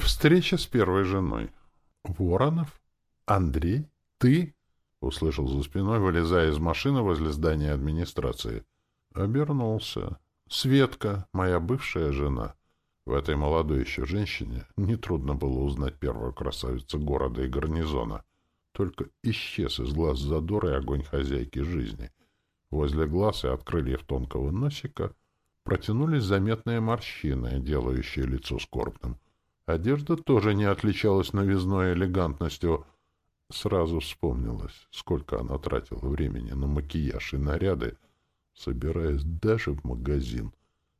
Встреча с первой женой. Воронов? Андрей? Ты? Услышал за спиной, вылезая из машины возле здания администрации. Обернулся. Светка, моя бывшая жена. В этой молодой еще женщине нетрудно было узнать первую красавицу города и гарнизона. Только исчез из глаз задор и огонь хозяйки жизни. Возле глаз и от крыльев тонкого носика протянулись заметные морщины, делающие лицо скорбным. Одежда тоже не отличалась новизной элегантностью. Сразу вспомнилось, сколько она тратила времени на макияж и наряды, собираясь даже в магазин.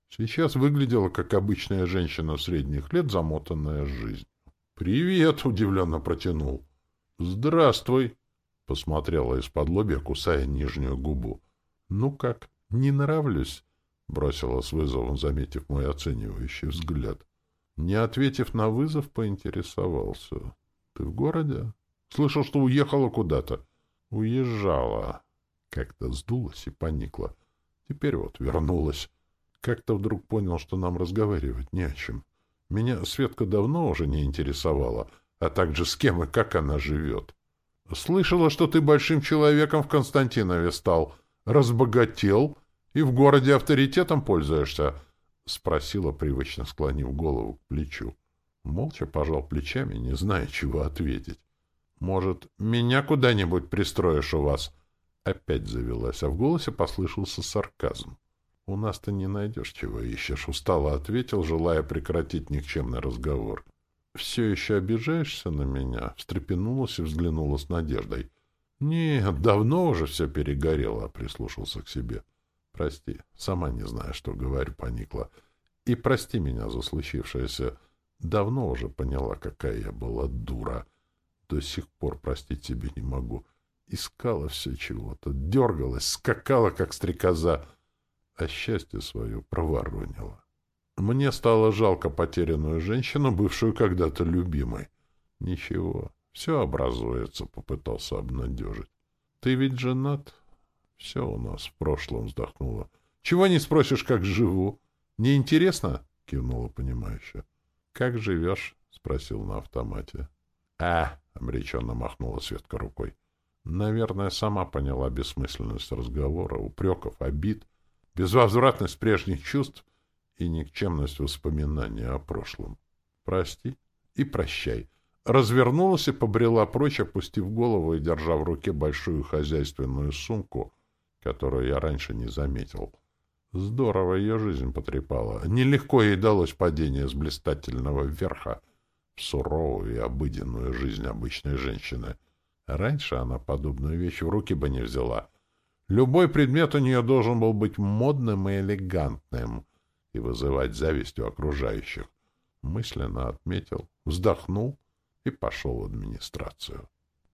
Сейчас выглядела, как обычная женщина средних лет, замотанная жизнь. «Привет!» — удивленно протянул. «Здравствуй!» — посмотрела из-под лобья, кусая нижнюю губу. «Ну как, не нравлюсь?» — бросила с вызовом, заметив мой оценивающий взгляд. Не ответив на вызов, поинтересовался. — Ты в городе? Слышал, что уехала куда-то. — Уезжала. Как-то сдулась и поникла. Теперь вот вернулась. Как-то вдруг понял, что нам разговаривать не о чем. Меня Светка давно уже не интересовала, а также с кем и как она живет. Слышала, что ты большим человеком в Константинове стал, разбогател и в городе авторитетом пользуешься. — спросила, привычно склонив голову к плечу. Молча пожал плечами, не зная, чего ответить. «Может, меня куда-нибудь пристроишь у вас?» Опять завелась, а в голосе послышался сарказм. «У нас-то не найдешь, чего ищешь», — устало ответил, желая прекратить никчемный разговор. «Все еще обижаешься на меня?» — встрепенулась и взглянула с надеждой. «Нет, давно уже все перегорело», — прислушался к себе. Прости, сама не знаю, что говорю, поникла. И прости меня за случившееся. Давно уже поняла, какая я была дура. До сих пор простить себе не могу. Искала все чего-то, дергалась, скакала, как стрекоза, а счастье свое проворонила. Мне стало жалко потерянную женщину, бывшую когда-то любимой. Ничего, все образуется, попытался обнадежить. Ты ведь женат? Все у нас в прошлом вздохнула. Чего не спросишь, как живу? Не интересно? Кивнула понимающе. Как живешь? Спросил на автомате. А, обреченно махнула Светка рукой. Наверное, сама поняла бессмысленность разговора, упреков, обид, безвозвратность прежних чувств и никчемность воспоминания о прошлом. Прости и прощай. Развернулась и побрела прочь, опустив голову и держа в руке большую хозяйственную сумку — которую я раньше не заметил. Здорово ее жизнь потрепала. Нелегко ей далось падение с блистательного верха в суровую и обыденную жизнь обычной женщины. Раньше она подобную вещь в руки бы не взяла. Любой предмет у нее должен был быть модным и элегантным и вызывать зависть у окружающих. Мысленно отметил, вздохнул и пошел в администрацию.